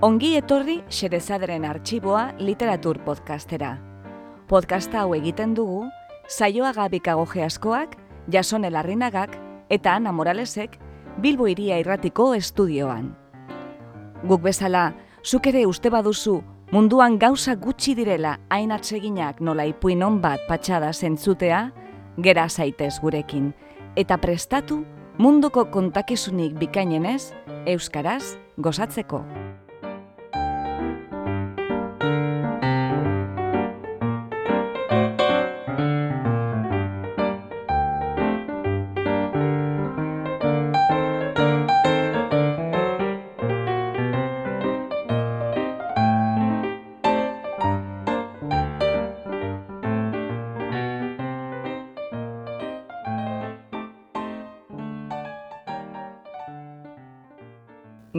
Ongi etorri Xerezaderen arxiboa literatur podcastera. Podcasta hau egiten dugu, saioa gabikago geaskoak, jason elarrinagak eta Ana Moralesek Bilbo iria irratiko estudioan. Guk bezala, zuk ere uste baduzu munduan gauza gutxi direla hain atseginak nola ipuin bat patxada zentzutea, gera zaitez gurekin, eta prestatu munduko kontakizunik bikainenez, euskaraz gozatzeko.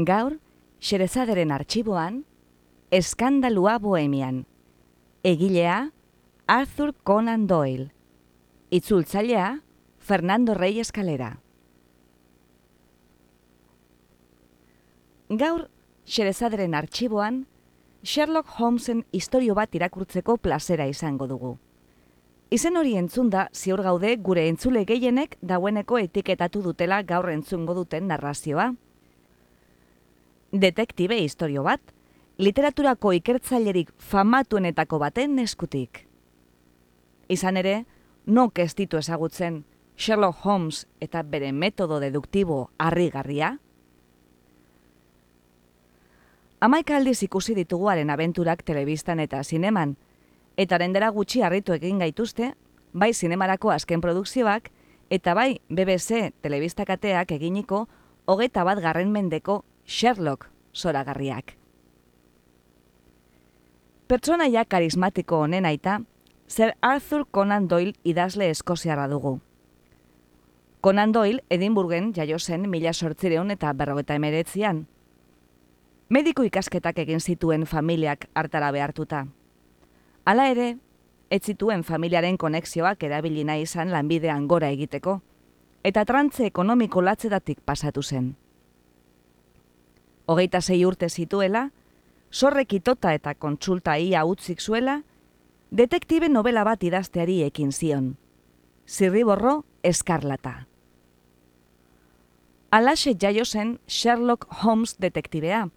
Gaur, Xerezaderen arxiboan, Eskandalua Bohemian. Egilea, Arthur Conan Doyle. Itzultzailea, Fernando Rey Eskalera. Gaur, Xerezaderen arxiboan, Sherlock Holmesen historio bat irakurtzeko plazera izango dugu. Izen hori entzunda, ziur gaude gure entzule gehienek daueneko etiketatu dutela gaur entzungo duten narrazioa, detektibe historio bat, literaturako ikertzailerik famatuenetako baten eskutik. Izan ere, nok ez ditu ezagutzen Sherlock Holmes eta bere metodo deduktibo harrigarria? Amaika aldiz ikusi dituguaren abenturak telebistan eta zineman, eta rendera gutxi harritu egin gaituzte, bai zinemarako azken produkzioak, eta bai BBC telebistakateak eginiko hogeta bat garren mendeko Sherlock zoragarriak. Pertsonaia karismatiko honen aita, Sir Arthur Conan Doyle idazle eskoziarra dugu. Conan Doyle Edinburghen jaio zen mila sortzireun eta berrogeta emeretzian. Mediko ikasketak egin zituen familiak hartara behartuta. Hala ere, ez zituen familiaren konexioak erabili nahi izan lanbidean gora egiteko, eta trantze ekonomiko latzetatik pasatu zen hogeita zei urte zituela, sorrek itota eta kontsulta ia utzik zuela, detektibe novela bat idazteari ekin zion. Zirriborro eskarlata. Alaxe jaio zen Sherlock Holmes detektibea,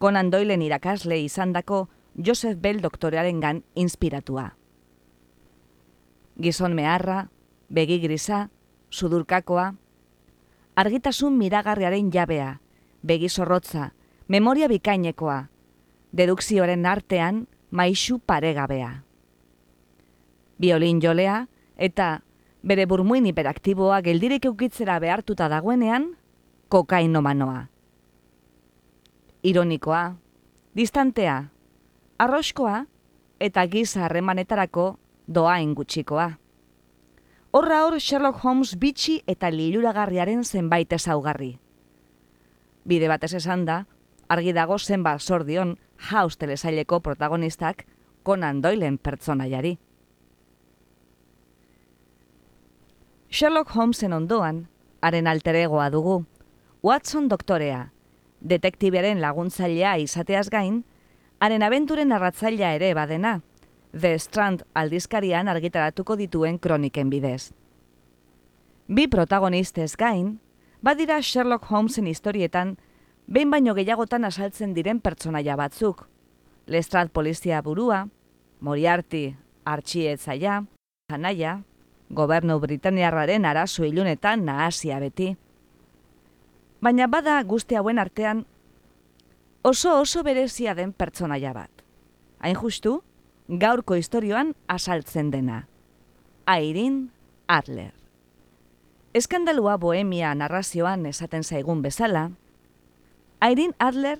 Conan Doylen irakasle izandako Joseph Bell doktorearen gan inspiratua. Gizon meharra, begi grisa, sudurkakoa, argitasun miragarriaren jabea, begizorrotza, memoria bikainekoa, dedukzioaren artean maixu paregabea. Biolin jolea eta bere burmuin hiperaktiboa geldirik eukitzera behartuta dagoenean, kokainomanoa. Ironikoa, distantea, arroskoa eta giza harremanetarako doa ingutxikoa. Horra hor Sherlock Holmes bitxi eta liluragarriaren zenbait ezaugarri bide batez esan da, argi dago zenba sordion House telesaileko protagonistak Conan Doylen pertsonaiari. Sherlock Holmesen ondoan, haren alteregoa dugu, Watson doktorea, detektibearen laguntzailea izateaz gain, haren abenturen narratzailea ere badena, The Strand aldizkarian argitaratuko dituen kroniken bidez. Bi protagonistez gain, badira Sherlock Holmesen historietan, behin baino gehiagotan asaltzen diren pertsonaia batzuk. Lestrad polizia burua, Moriarty artxiet zaia, Zanaia, gobernu Britaniarraren arazo ilunetan nahasia beti. Baina bada guzti hauen artean oso oso berezia den pertsonaia bat. Hain justu, gaurko historioan asaltzen dena. Airin Adler. Eskandalua bohemia narrazioan esaten zaigun bezala, Airin Adler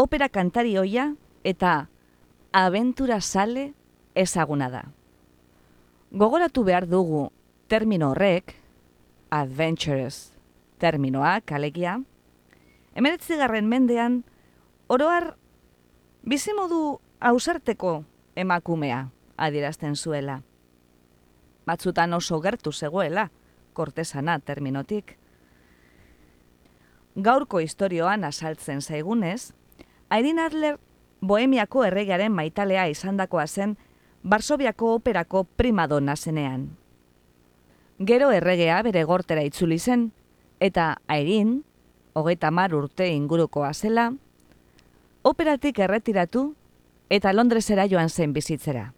opera kantari hoia eta abentura sale ezaguna da. Gogoratu behar dugu termino horrek, adventurous terminoa, kalegia, emeretzi garren mendean, oroar bizimodu ausarteko emakumea adierazten zuela. Batzutan oso gertu zegoela, kortesana terminotik. Gaurko historioan asaltzen zaigunez, Airin Adler Bohemiako erregearen maitalea izandakoa zen Barsobiako operako primadona zenean. Gero erregea bere gortera itzuli zen, eta Airin, hogeita mar urte ingurukoa zela, operatik erretiratu eta Londresera joan zen bizitzera.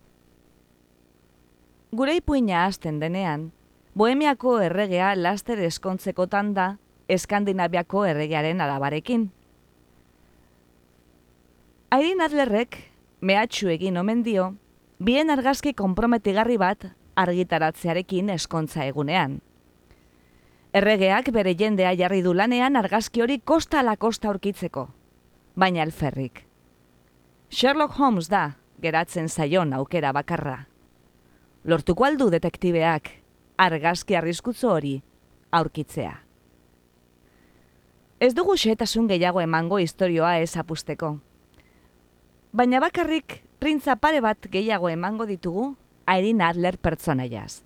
Gure ipuina hasten denean, Bohemiako erregea laster eskontzekotan da Eskandinaviako erregearen alabarekin. Airin Adlerrek, mehatxu egin omen dio, bien argazki konprometigarri bat argitaratzearekin eskontza egunean. Erregeak bere jendea jarri du lanean argazki hori kosta ala kosta aurkitzeko, baina alferrik. Sherlock Holmes da, geratzen zaion aukera bakarra. Lortuko aldu detektibeak, argazki arriskutzu hori aurkitzea. Ez dugu xetasun gehiago emango historioa ez apusteko. Baina bakarrik printza pare bat gehiago emango ditugu Airin Adler pertsonaiaz.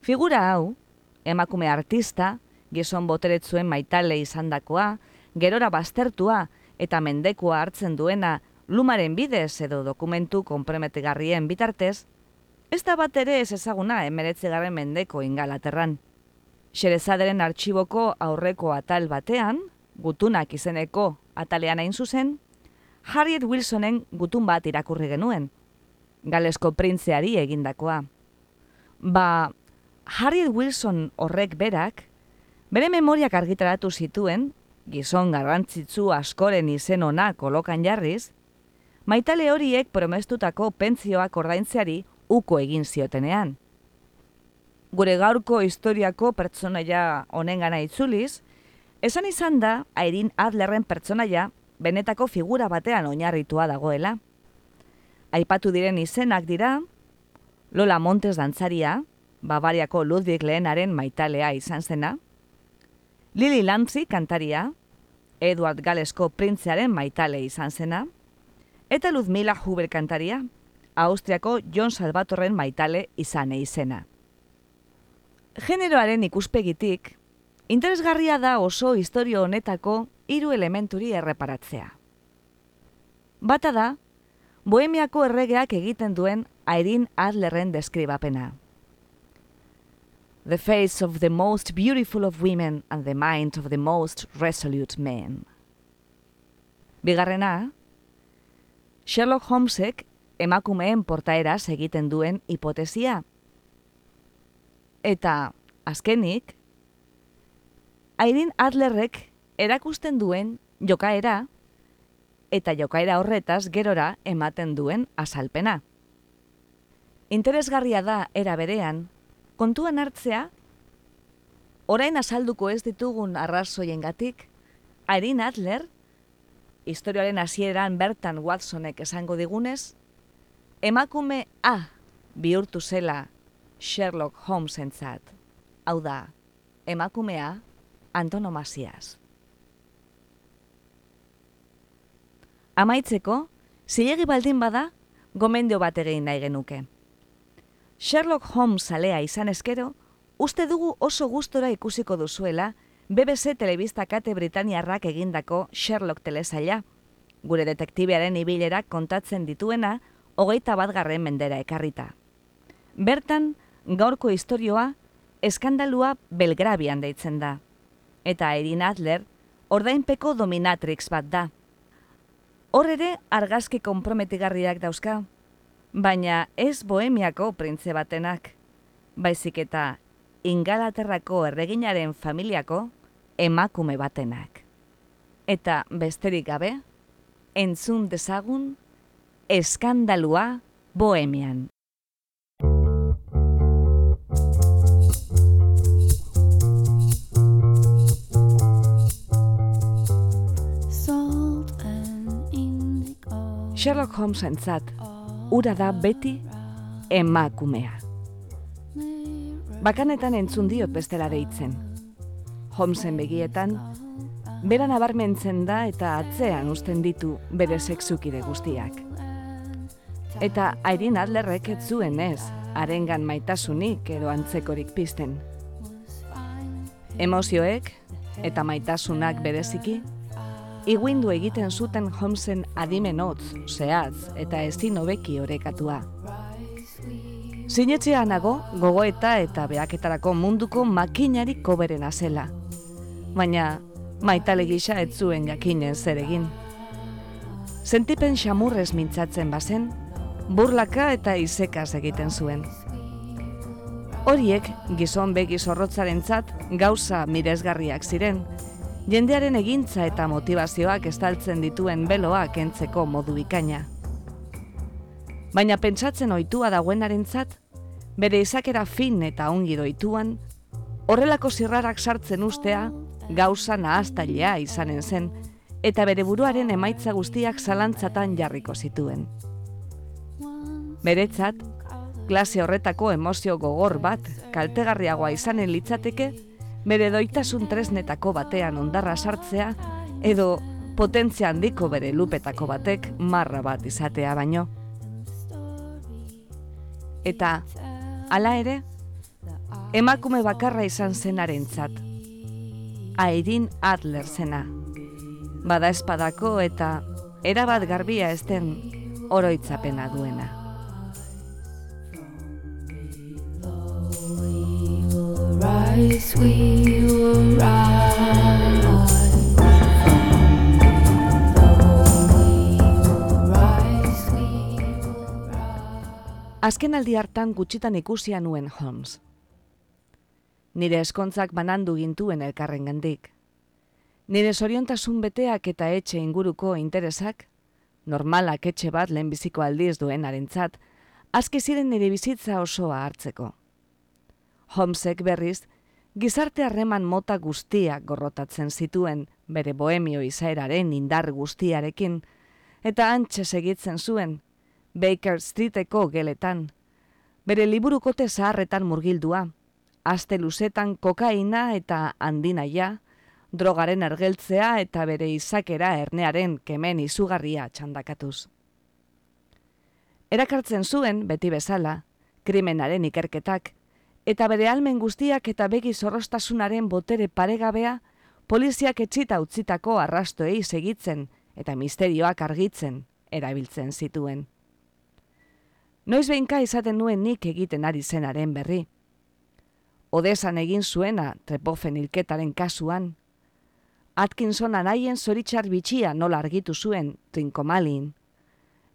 Figura hau, emakume artista, gizon boteretzuen maitale izandakoa, gerora baztertua eta mendekua hartzen duena lumaren bidez edo dokumentu konprometigarrien bitartez, ez da bat ere ez ezaguna emeretzegarren mendeko ingalaterran. Xerezaderen artxiboko aurreko atal batean, gutunak izeneko atalean hain zuzen, Harriet Wilsonen gutun bat irakurri genuen, galesko printzeari egindakoa. Ba, Harriet Wilson horrek berak, bere memoriak argitaratu zituen, gizon garrantzitzu askoren izen ona kolokan jarriz, maitale horiek promestutako pentzioak ordaintzeari uko egin ziotenean. Gure gaurko historiako pertsonaia honengana itzuliz, esan izan da Airin Adlerren pertsonaia benetako figura batean oinarritua dagoela. Aipatu diren izenak dira, Lola Montes dantzaria, Bavariako Ludwig lehenaren maitalea izan zena, Lili Lantzi kantaria, Edward Galesko printzearen maitale izan zena, eta Luzmila Huber kantaria, Austriako John Salvatorren maitale izan izena. Generoaren ikuspegitik, interesgarria da oso historio honetako hiru elementuri erreparatzea. Bata da, Bohemiako erregeak egiten duen Airin Adlerren deskribapena. The face of the most beautiful of women and the mind of the most resolute men. Bigarrena, Sherlock Holmesek emakumeen portaeraz egiten duen hipotesia. Eta, azkenik, Airin Adlerrek erakusten duen jokaera eta jokaera horretaz gerora ematen duen azalpena. Interesgarria da era berean, kontuan hartzea, orain azalduko ez ditugun arrazoiengatik, Airin Adler, historioaren hasieran bertan Watsonek esango digunez, emakume A bihurtu zela Sherlock Holmesentzat. Hau da, emakumea antonomasiaz. Amaitzeko, zilegi baldin bada, gomendio bat egin nahi genuke. Sherlock Holmes alea izan eskero, uste dugu oso gustora ikusiko duzuela BBC Telebista Kate Britaniarrak egindako Sherlock telesaila, gure detektibearen ibilera kontatzen dituena, hogeita bat garren mendera ekarrita. Bertan, gaurko historioa, eskandalua Belgrabian deitzen da. Eta Erin Adler, ordainpeko dominatrix bat da. Hor ere argazki konprometigarriak dauzka, baina ez bohemiako printze batenak, baizik eta ingalaterrako erreginaren familiako emakume batenak. Eta besterik gabe, entzun dezagun, eskandalua bohemian. Sherlock Holmes entzat, ura da beti emakumea. Bakanetan entzun diot bestela deitzen. Holmesen begietan, bera nabarmentzen da eta atzean uzten ditu bere sexukide guztiak. Eta Airin Adlerrek ez zuen ez, arengan maitasunik edo antzekorik pizten. Emozioek eta maitasunak bereziki, iguindu egiten zuten Holmesen adimen hotz, zehatz eta ezin hobeki orekatua. Zinetxea nago, gogoeta eta behaketarako munduko makinarik koberen azela. Baina, maitale gisa ez zuen jakinen zer egin. Sentipen xamurrez mintzatzen bazen, burlaka eta izekaz egiten zuen. Horiek, gizon begi zorrotzaren gauza mirezgarriak ziren, jendearen egintza eta motivazioak estaltzen dituen beloak entzeko modu ikaina. Baina pentsatzen ohitua dagoenarentzat, bere izakera fin eta ongi doituan, horrelako zirrarak sartzen ustea, gauza nahaztailea izanen zen, eta bere buruaren emaitza guztiak zalantzatan jarriko zituen. Beretzat, klase horretako emozio gogor bat, kaltegarriagoa izanen litzateke, bere doitasun tresnetako batean ondarra sartzea, edo potentzia handiko bere lupetako batek marra bat izatea baino. Eta, hala ere, emakume bakarra izan zenaren zat. Airin Adler zena. Bada espadako eta erabat garbia ez den oroitzapena duena. Azken aldi hartan gutxitan ikusia nuen Holmes. Nire eskontzak banandu gintuen elkarren gandik. Nire zoriontasun beteak eta etxe inguruko interesak, normalak etxe bat lehenbiziko aldiz duen arentzat, azki ziren nire bizitza osoa hartzeko. Homsek berriz, gizarte harreman mota guztiak gorrotatzen zituen bere bohemio izaeraren indar guztiarekin, eta antxe segitzen zuen, Baker Streeteko geletan, bere liburukote zaharretan murgildua, aste luzetan kokaina eta handinaia, drogaren ergeltzea eta bere izakera ernearen kemen izugarria txandakatuz. Erakartzen zuen, beti bezala, krimenaren ikerketak, eta bere almen guztiak eta begi zorrostasunaren botere paregabea, poliziak etxita utzitako arrastoei segitzen eta misterioak argitzen erabiltzen zituen. Noiz behinka izaten nuen nik egiten ari zenaren berri. Odesan egin zuena trepofen hilketaren kasuan. Atkinson anaien zoritxar bitxia nola argitu zuen trinkomalin.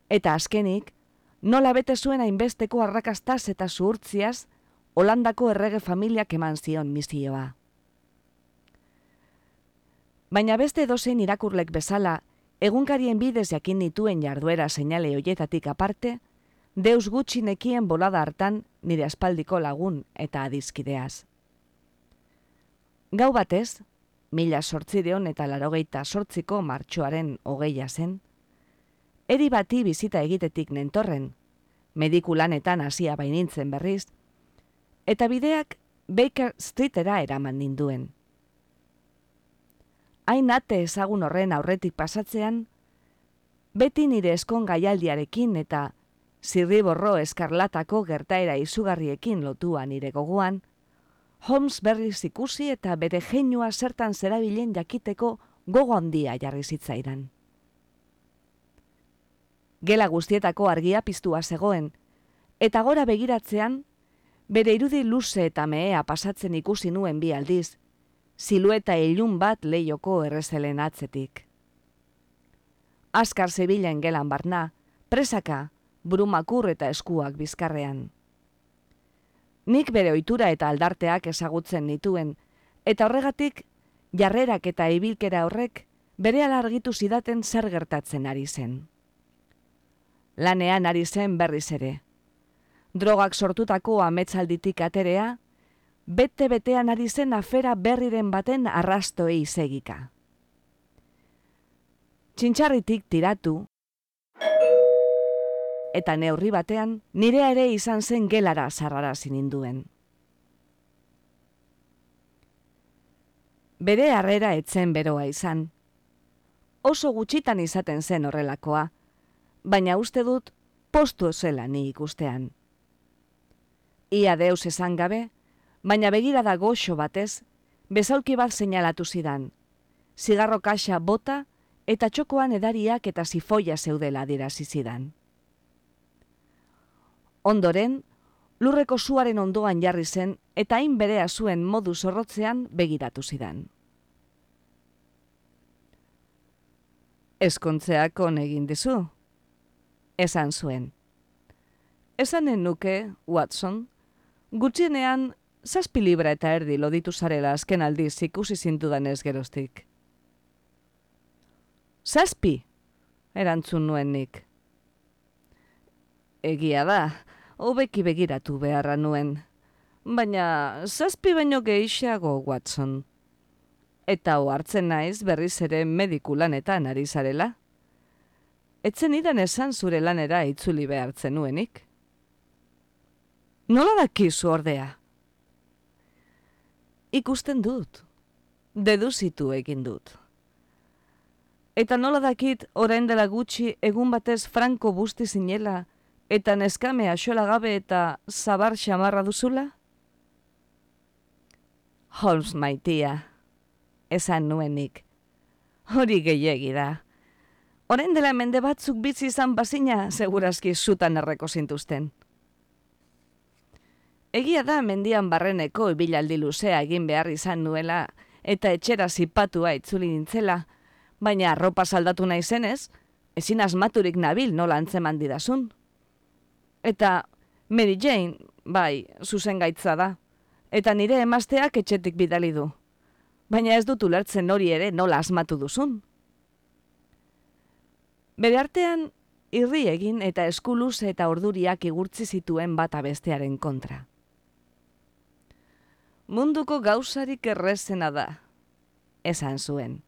Eta azkenik, nola bete zuen hainbesteko arrakastaz eta zuhurtziaz, Holandako errege familiak eman zion misioa. Baina beste dozein irakurlek bezala, egunkarien bidez jakin dituen jarduera seinale hoietatik aparte, deus gutxi nekien bolada hartan nire aspaldiko lagun eta adizkideaz. Gau batez, mila sortzideon eta larogeita sortziko martxoaren hogeia zen, eri bati bizita egitetik nentorren, medikulanetan hasia bainintzen berriz, eta bideak Baker Streetera eraman ninduen. Hain ate ezagun horren aurretik pasatzean, beti nire eskon gaialdiarekin eta zirriborro eskarlatako gertaera izugarriekin lotua nire goguan, Holmes berriz ikusi eta bere geinua zertan zerabilen jakiteko gogo handia jarri zitzaidan. Gela guztietako argia piztua zegoen, eta gora begiratzean bere irudi luze eta mehea pasatzen ikusi nuen bi aldiz, silueta ilun bat leioko errezelen atzetik. Askar zebilen gelan barna, presaka, brumakur eta eskuak bizkarrean. Nik bere ohitura eta aldarteak ezagutzen nituen, eta horregatik, jarrerak eta ibilkera horrek, bere alargitu zidaten zer gertatzen ari zen. Lanean ari zen berriz ere, drogak sortutako ametzalditik aterea, bete-betean ari zen afera berriren baten arrastoei segika. Txintxarritik tiratu, eta neurri batean nire ere izan zen gelara zarrara zininduen. Bere harrera etzen beroa izan. Oso gutxitan izaten zen horrelakoa, baina uste dut postu zela ni ikustean ia deus esan gabe, baina begira da goxo batez, bezalki bat seinalatu zidan. Zigarro kaxa bota eta txokoan edariak eta zifoia zeudela dira zidan. Ondoren, lurreko zuaren ondoan jarri zen eta hain berea zuen modu zorrotzean begiratu zidan. Eskontzeak egin dizu, esan zuen. Esanen nuke, Watson, gutxienean zazpi libra eta erdi loditu zarela azken aldiz ikusi zintudan ez geroztik. Zazpi, erantzun nuen nik. Egia da, hobeki begiratu beharra nuen. Baina, zazpi baino gehiago, Watson. Eta ohartzen naiz berriz ere mediku lanetan ari zarela. Etzen idan esan zure lanera itzuli behartzen nuenik. Nola dakizu ordea? ikusten dut. Deduzitu egin dut. Eta nola dakit orain dela gutxi egun batez franko busti zinela eta neskame axola gabe eta zabar xamarra duzula? Holmes maitia, esan nuenik. Hori gehiegi da. Orain dela mende batzuk bitzi izan bazina, segurazki zutan erreko zintuzten. Egia da mendian barreneko ibilaldi luzea egin behar izan nuela eta etxera zipatua itzuli nintzela, baina arropa saldatu nahi zenez, ezin asmaturik nabil nola antzeman didazun. Eta Mary Jane, bai, zuzen gaitza da, eta nire emazteak etxetik bidali du. Baina ez dut ulertzen hori ere nola asmatu duzun. Bere artean, irri egin eta eskuluz eta orduriak igurtzi zituen bata bestearen kontra munduko gauzarik errezena da, esan zuen.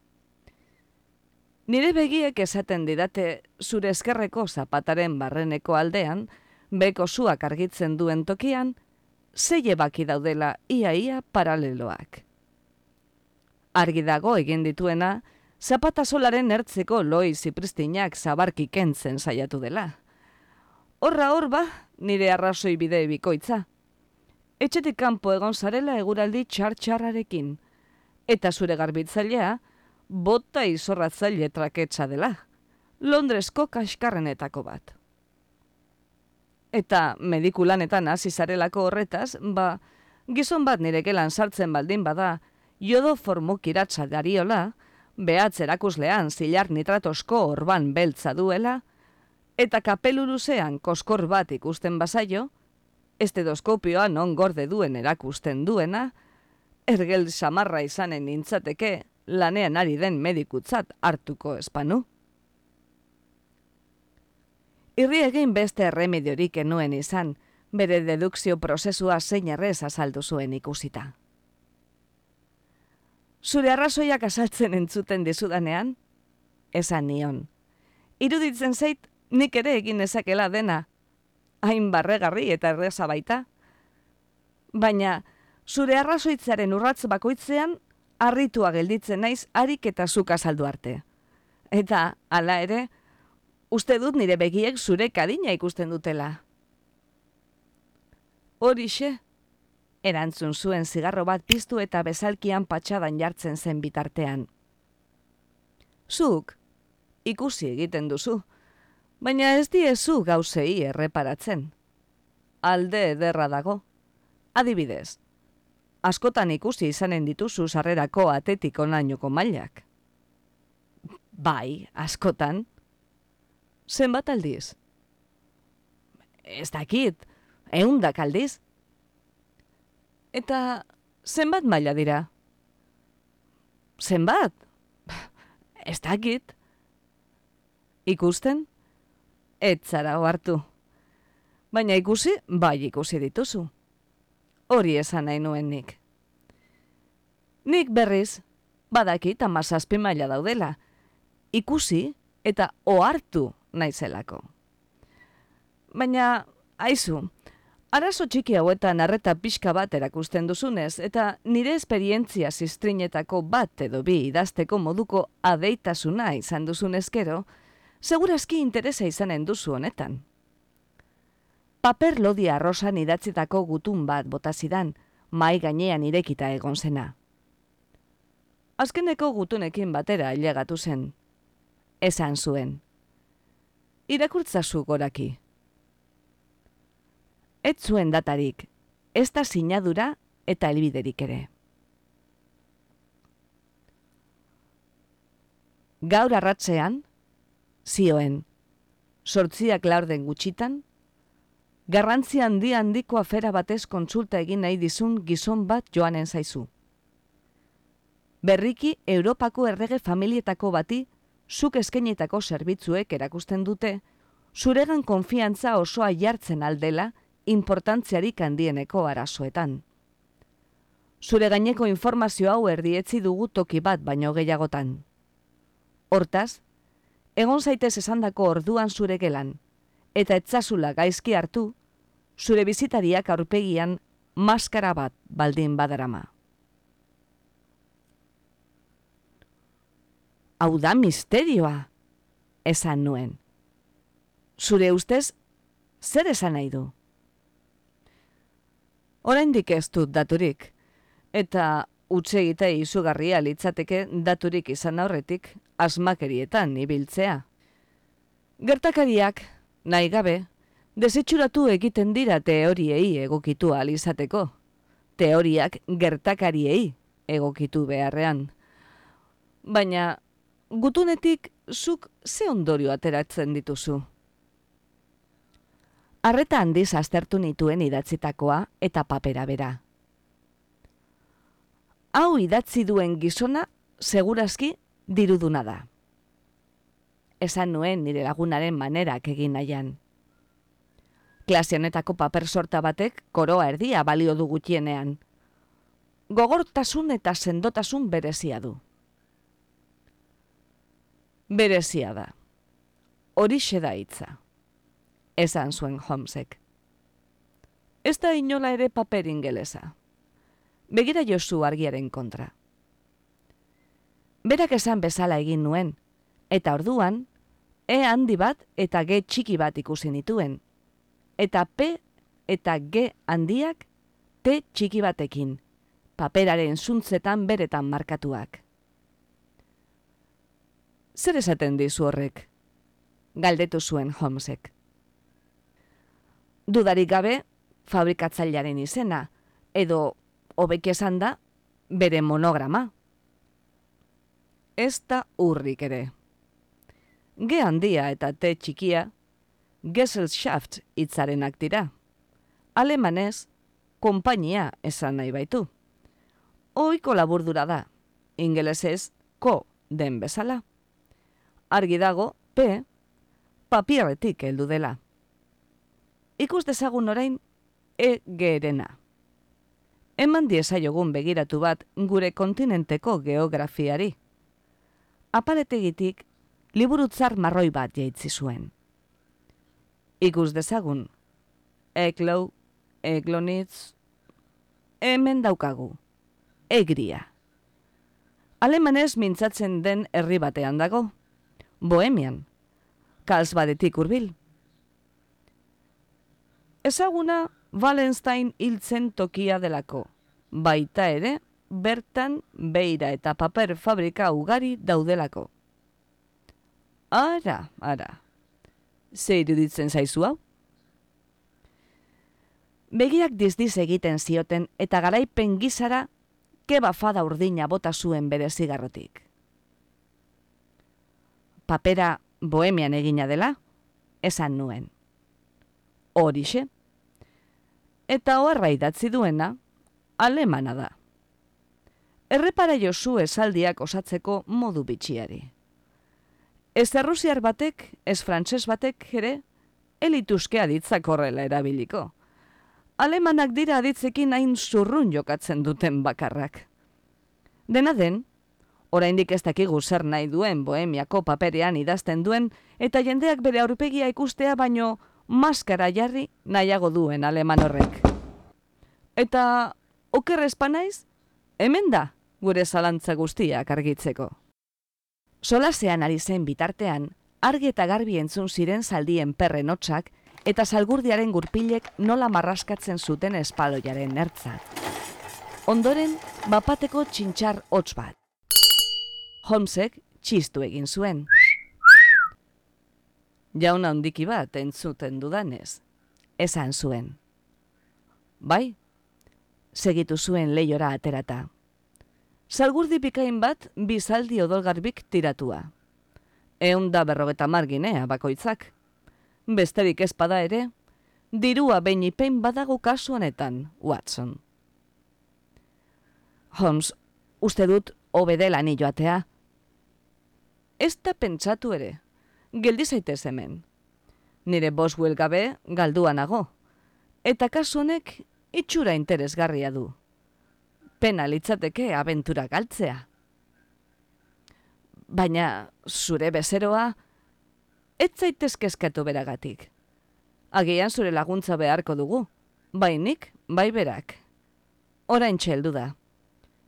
Nire begiek esaten didate zure eskerreko zapataren barreneko aldean, beko zuak argitzen duen tokian, zeie baki daudela ia-ia paraleloak. Argi dago egin dituena, zapata solaren ertzeko loi zipristinak zabarki kentzen saiatu dela. Horra hor ba, nire arrazoi bide bikoitza, etxetik kanpo egon zarela eguraldi txar-txarrarekin, eta zure garbitzailea, bota izorratzaile traketsa dela, Londresko kaskarrenetako bat. Eta medikulanetan hasi zarelako horretaz, ba, gizon bat nire gelan sartzen baldin bada, jodo formukiratza dariola, behatz erakuslean zilar nitratosko orban beltza duela, eta kapeluruzean koskor bat ikusten bazaio, estedoskopioa non gorde duen erakusten duena, ergel samarra izanen nintzateke lanean ari den medikutzat hartuko espanu. Irri egin beste erremediorik enuen izan, bere dedukzio prozesua zein errez azaldu zuen ikusita. Zure arrazoiak azaltzen entzuten dizudanean? Esan nion. Iruditzen zait, nik ere egin ezakela dena, hain barregarri eta erreza baita. Baina, zure arrazoitzaren urratz bakoitzean, harritua gelditzen naiz harik eta zuka saldu arte. Eta, hala ere, uste dut nire begiek zure kadina ikusten dutela. Horixe, erantzun zuen zigarro bat piztu eta bezalkian patxadan jartzen zen bitartean. Zuk, ikusi egiten duzu, baina ez diezu gauzei erreparatzen. Alde ederra dago. Adibidez, askotan ikusi izanen dituzu sarrerako atetik onainoko mailak. Bai, askotan. Zenbat aldiz? Ez dakit, eundak aldiz. Eta zenbat maila dira? Zenbat? Ez dakit. Ikusten? Etzara hartu. Baina ikusi, bai ikusi dituzu. Hori esan nahi nuen nik. Nik berriz, badakit amazazpi maila daudela. Ikusi eta ohartu naizelako. Baina, aizu, arazo txiki hauetan arreta pixka bat erakusten duzunez, eta nire esperientzia zistrinetako bat edo bi idazteko moduko adeitasuna izan duzunezkero, segurazki interesa izanen duzu honetan. Paper lodia arrosan idatzitako gutun bat botazidan, mai gainean irekita egon zena. Azkeneko gutunekin batera ailegatu zen. esan zuen. Irakurtzazu goraki. Ez zuen datarik, ez da sinadura eta helbiderik ere. Gaur arratzean, zioen, sortziak laurden gutxitan, garrantzi handi handiko afera batez kontsulta egin nahi dizun gizon bat joanen zaizu. Berriki Europako errege familietako bati zuk eskenetako zerbitzuek erakusten dute, zuregan konfiantza osoa jartzen aldela importantziarik handieneko arazoetan. Zure gaineko informazio hau erdietzi dugu toki bat baino gehiagotan. Hortaz, egon zaitez esandako orduan zure gelan, eta etzazula gaizki hartu, zure bizitariak aurpegian maskara bat baldin badarama. Hau da misterioa, esan nuen. Zure ustez, zer esan nahi du? Oraindik ez dut daturik, eta utxe egite izugarria litzateke daturik izan aurretik asmakerietan ibiltzea. Gertakariak, nahi gabe, desitxuratu egiten dira teoriei egokitu alizateko. Teoriak gertakariei egokitu beharrean. Baina gutunetik zuk ze ondorio ateratzen dituzu. Arreta handiz aztertu nituen idatzitakoa eta papera bera. Hau idatzi duen gizona, segurazki diruduna da. Esan nuen nire lagunaren manerak egin nahian. Klasionetako paper sorta batek koroa erdia balio du gutienean. Gogortasun eta sendotasun berezia du berezia da. Horixe da hitza. Esan zuen Holmesek. Ez da inola ere paper ingelesa. Begira jozu argiaren kontra. Berak esan bezala egin nuen, eta orduan, E handi bat eta G txiki bat ikusi nituen. Eta P eta G handiak T txiki batekin, paperaren zuntzetan beretan markatuak. Zer esaten dizu horrek? Galdetu zuen Holmesek. Dudarik gabe, fabrikatzailearen izena, edo hobek esan da, bere monograma. Ez da urrik ere. Ge handia eta te txikia, Gesellschaft itzarenak dira. Alemanez, konpainia esan nahi baitu. Oiko laburdura da, ingelesez, ko den bezala argi dago, P, papierretik heldu dela. Ikus dezagun orain, E gerena. Eman jogun begiratu bat gure kontinenteko geografiari. Aparetegitik, liburutzar marroi bat jaitzi zuen. Ikus dezagun, Eklo, Eglonitz, hemen daukagu, egria. Alemanez mintzatzen den herri batean dago, Bohemian, kalz badetik urbil. Ezaguna Valenstein hiltzen tokia delako, baita ere, bertan beira eta paper fabrika ugari daudelako. Ara, ara, ze iruditzen zaizu hau? Begiak dizdiz egiten zioten eta garaipen gizara keba fada urdina bota zuen bere zigarrotik papera bohemian egina dela, esan nuen. Horixe. Eta oharra idatzi duena, alemana da. Errepara jozu esaldiak osatzeko modu bitxiari. Ez errusiar batek, ez frantses batek ere, elituzke aditzak horrela erabiliko. Alemanak dira aditzekin hain zurrun jokatzen duten bakarrak. Dena den, oraindik ez dakigu zer nahi duen bohemiako paperean idazten duen, eta jendeak bere aurpegia ikustea baino maskara jarri nahiago duen aleman horrek. Eta oker espanaiz, hemen da gure zalantza guztiak argitzeko. Solasean ari zen bitartean, argi eta garbi entzun ziren zaldien perren hotxak eta salgurdiaren gurpilek nola marraskatzen zuten espaloiaren ertza. Ondoren, bapateko txintxar hotz bat. Holmesek txistu egin zuen. Jauna handiki bat entzuten dudanez, esan zuen. Bai, segitu zuen leiora aterata. Salgurdi bikain bat bizaldi odolgarbik tiratua. Eun da berrogeta marginea bakoitzak. Besterik ezpada ere, dirua behin ipein badago kasu honetan, Watson. Holmes, uste dut obedela ni joatea. Ez da pentsatu ere, geldi zaitez hemen. Nire Boswell gabe galduanago. Eta kasu honek itxura interesgarria du. Pena litzateke abentura galtzea. Baina zure bezeroa, ez zaitezkezkatu beragatik. Agian zure laguntza beharko dugu, bai nik, bai berak. Orain txeldu da.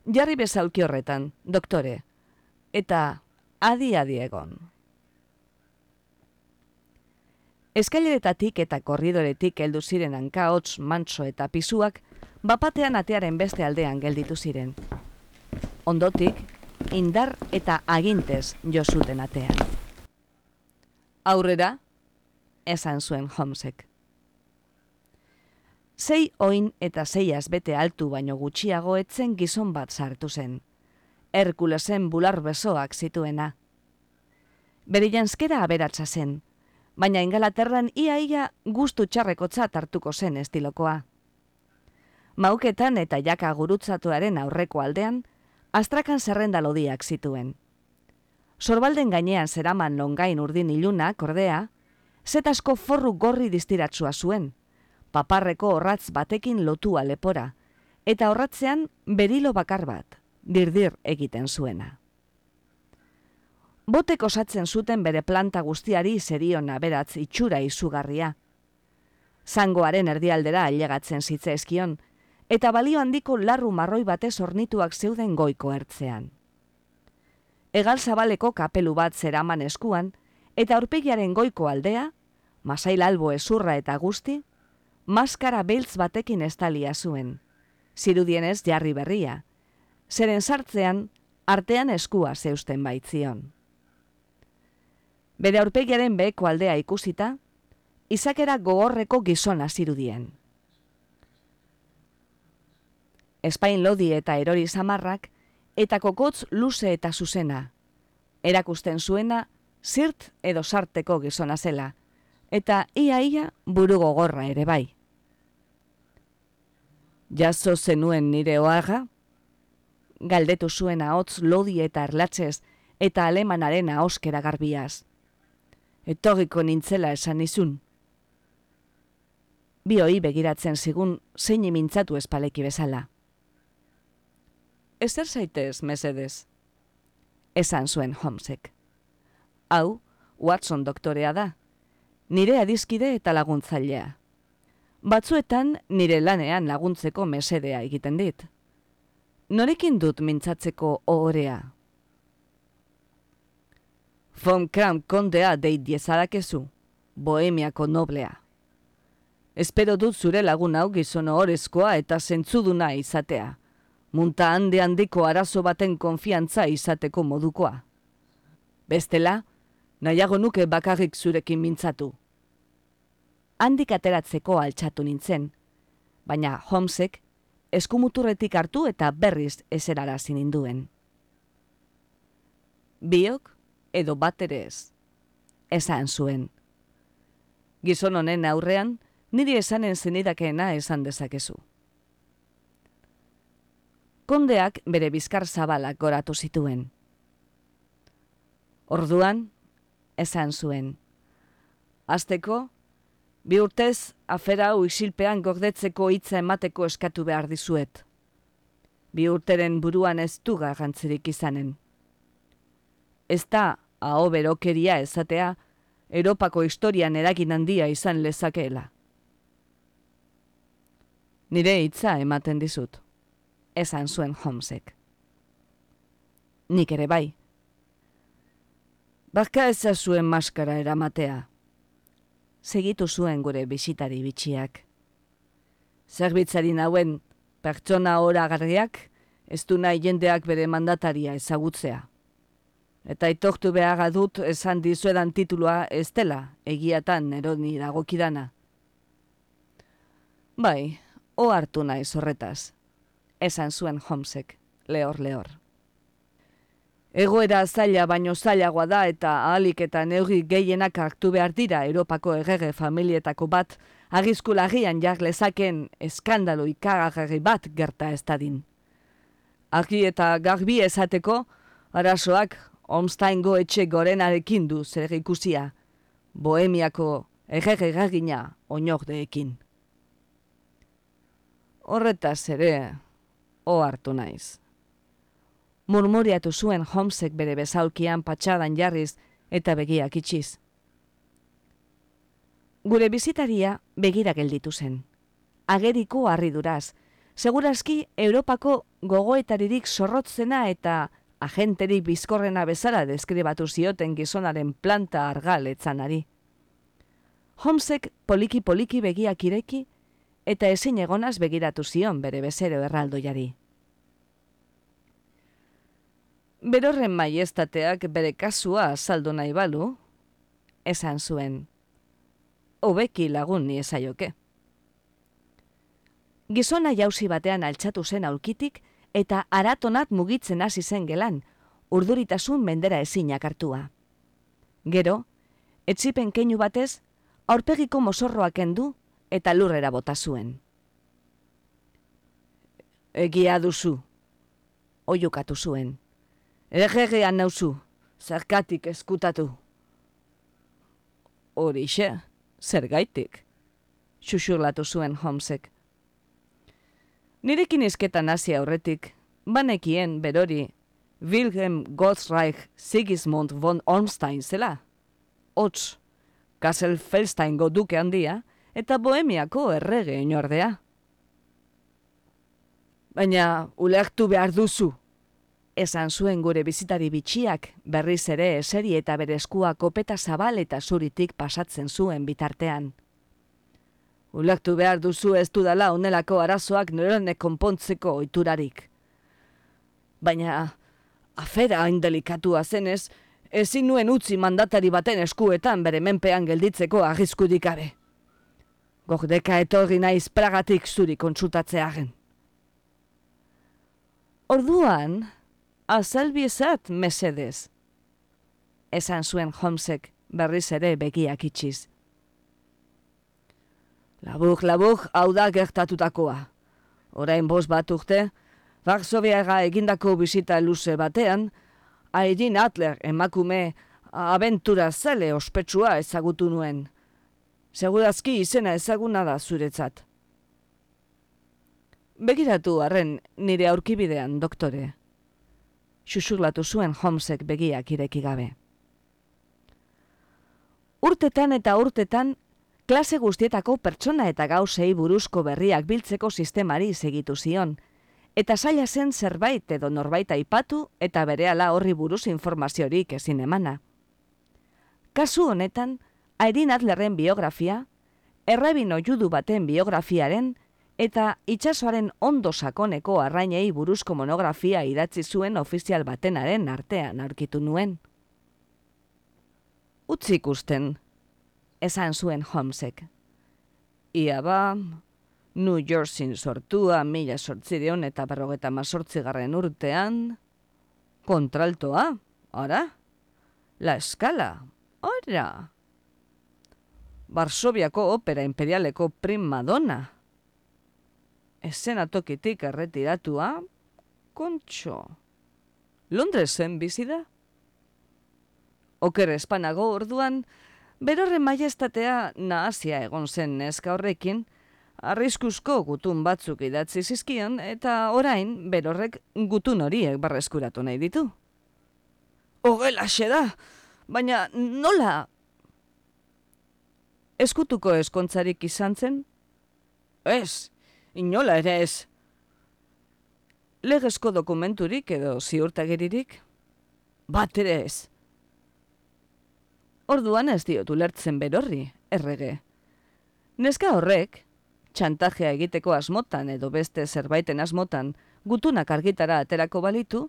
Jarri bezalki horretan, doktore. Eta adi-adi egon. Eskaileretatik eta korridoretik heldu ziren hanka hotz, mantso eta pisuak, bapatean atearen beste aldean gelditu ziren. Ondotik, indar eta agintez jo zuten atean. Aurrera, esan zuen Holmesek. Sei oin eta zeiaz bete altu baino gutxiago etzen gizon bat sartu zen. Herkulesen bular besoak zituena. Bere janskera aberatsa zen, baina ingalaterran iaia gustu txarrekotza hartuko zen estilokoa. Mauketan eta jaka gurutzatuaren aurreko aldean, astrakan zerrenda lodiak zituen. Sorbalden gainean zeraman longain urdin iluna, kordea, zetasko forru gorri distiratsua zuen, paparreko horratz batekin lotua lepora, eta horratzean berilo bakar bat, dirdir egiten zuena botek osatzen zuten bere planta guztiari zerion aberatz itxura izugarria. Zangoaren erdialdera ailegatzen zitzaizkion, eta balio handiko larru marroi batez ornituak zeuden goiko ertzean. Egal zabaleko kapelu bat zeraman eskuan, eta aurpegiaren goiko aldea, masail albo ezurra eta guzti, maskara beltz batekin estalia zuen, zirudienez jarri berria, zeren sartzean artean eskua zeusten baitzion. Bere aurpegiaren beheko aldea ikusita, izakera gogorreko gizona zirudien. Espain lodi eta erori samarrak, eta kokotz luze eta zuzena. Erakusten zuena, zirt edo sarteko gizona zela, eta ia-ia buru gogorra ere bai. Jazo zenuen nire oaga, galdetu zuena hotz lodi eta erlatzez eta alemanaren ahoskera garbiaz etorriko nintzela esan izun. Bi hoi begiratzen zigun zein mintzatu espaleki bezala. Ezer zaitez, mesedez, esan zuen Homsek. Hau, Watson doktorea da, nire adizkide eta laguntzailea. Batzuetan nire lanean laguntzeko mesedea egiten dit. Norekin dut mintzatzeko ohorea? Von Kram kondea deit diezadakezu, bohemiako noblea. Espero dut zure lagun hau gizon horrezkoa eta zentzuduna izatea. Munta hande handiko arazo baten konfiantza izateko modukoa. Bestela, nahiago nuke bakarrik zurekin mintzatu. Handik ateratzeko altxatu nintzen, baina Holmesek eskumuturretik hartu eta berriz eserara zininduen. Biok, edo bat ere ez. Esan zuen. Gizon honen aurrean, niri esanen zenidakeena esan dezakezu. Kondeak bere bizkar zabalak goratu zituen. Orduan, esan zuen. Azteko, bi urtez afera hau isilpean gordetzeko hitza emateko eskatu behar dizuet. Bi urteren buruan ez du garrantzirik izanen ez da aho berokeria ezatea, Europako historian eragin handia izan lezakeela. Nire hitza ematen dizut, esan zuen Homsek. Nik ere bai. Barka eza zuen maskara eramatea. Segitu zuen gure bisitari bitxiak. Zerbitzari nauen pertsona ora garriak, ez du nahi jendeak bere mandataria ezagutzea Eta itoktu behaga dut esan dizuedan titulua ez dela, egiatan eroni dagokidana. Bai, o hartu naiz horretaz, esan zuen Homsek, lehor lehor. Egoera zaila baino zailagoa da eta ahalik eta neugi gehienak hartu behar dira Europako errege familietako bat agizkulagian jar lezaken eskandalu ikaragarri bat gerta ez dadin. Argi eta garbi esateko, arazoak Omstaingo etxe gorenarekin du zer ikusia, bohemiako errege gagina oinordeekin horretaz ere, o hartu naiz. Murmuriatu zuen Homsek bere bezalkian patxadan jarriz eta begiak itxiz. Gure bizitaria begira gelditu zen. Ageriko harri duraz, segurazki Europako gogoetaririk zorrotzena eta agenterik bizkorrena bezala deskribatu zioten gizonaren planta argal etzanari. Homsek poliki-poliki begiak ireki, eta ezin egonaz begiratu zion bere bezero erraldoiari. Berorren maiestateak bere kasua saldu nahi balu, esan zuen, hobeki lagun ni esaioke. Gizona jauzi batean altxatu zen aulkitik eta aratonat mugitzen hasi zen gelan, urduritasun mendera ezinak hartua. Gero, etzipen keinu batez, aurpegiko mozorroak endu eta lurrera bota zuen. Egia duzu, oiukatu zuen. Egegean nauzu, zerkatik eskutatu. Horixe, zer gaitik, xuxurlatu zuen Homsek. Nirekin izketan hasi aurretik, banekien berori Wilhelm Gottreich Sigismund von Ormstein zela. Hots, Kassel Felstein duke handia, eta bohemiako errege inordea. Baina ulertu behar duzu, esan zuen gure bizitari bitxiak berriz ere eseri eta bere eskua kopeta zabal eta zuritik pasatzen zuen bitartean. Ulertu behar duzu ez dudala onelako arazoak norene konpontzeko oiturarik. Baina afera hain delikatua zenez, ezin nuen utzi mandatari baten eskuetan bere menpean gelditzeko agizkudikare. Gordeka etorri naiz pragatik zuri kontsultatzearen. Orduan, azalbi ezat mesedez. Esan zuen Homsek berriz ere begiak itxiz. Labuk, labuk, hau da gertatutakoa. Orain bost bat urte, Varsoviaga egindako bisita luze batean, Aidin Adler emakume abentura zale ospetsua ezagutu nuen. Segurazki izena ezaguna da zuretzat. Begiratu arren nire aurkibidean, doktore. Xuxurlatu zuen Homsek begiak ireki gabe. Urtetan eta urtetan, klase guztietako pertsona eta gauzei buruzko berriak biltzeko sistemari segitu zion, eta zaila zen zerbait edo norbait aipatu eta berehala horri buruz informaziorik ezin emana. Kasu honetan, Airin Adlerren biografia, errebino judu baten biografiaren, eta itsasoaren ondo sakoneko arrainei buruzko monografia idatzi zuen ofizial batenaren artean aurkitu nuen. Utzi ikusten, esan zuen Homsek. Ia ba, New Yorkin sortua mila sortzideon eta berrogeta mazortzigarren urtean, kontraltoa, ara? La eskala, ora? Barsobiako opera imperialeko prima donna. tokitik erretiratua, kontxo. Londresen bizi da? Oker espanago orduan, berorren maiestatea nahazia egon zen neska horrekin, arriskuzko gutun batzuk idatzi zizkion, eta orain berorrek gutun horiek barreskuratu nahi ditu. Ogela da, baina nola eskutuko eskontzarik izan zen? Ez, inola ere ez. Legezko dokumenturik edo ziurtagiririk? Bat ere ez. Orduan ez diotu lertzen berorri, errege. Neska horrek, txantajea egiteko asmotan edo beste zerbaiten asmotan, gutunak argitara aterako balitu,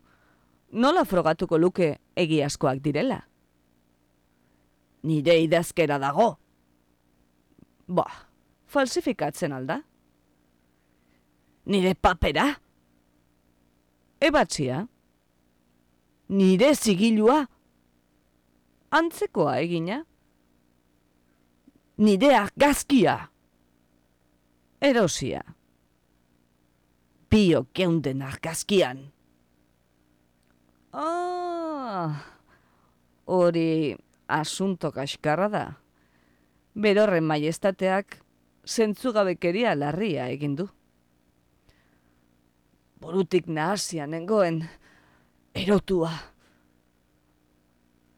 nola frogatuko luke egiazkoak direla? Nire idazkera dago. Ba, falsifikatzen alda. Nire papera? Ebatzia? Nire zigilua? Antzekoa egina? Nire argazkia? Erosia? Pio geunden argazkian? Ah, hori asunto kaskarra da. Berorren maiestateak zentzugabekeria larria egin du. Borutik nahasian nengoen erotua.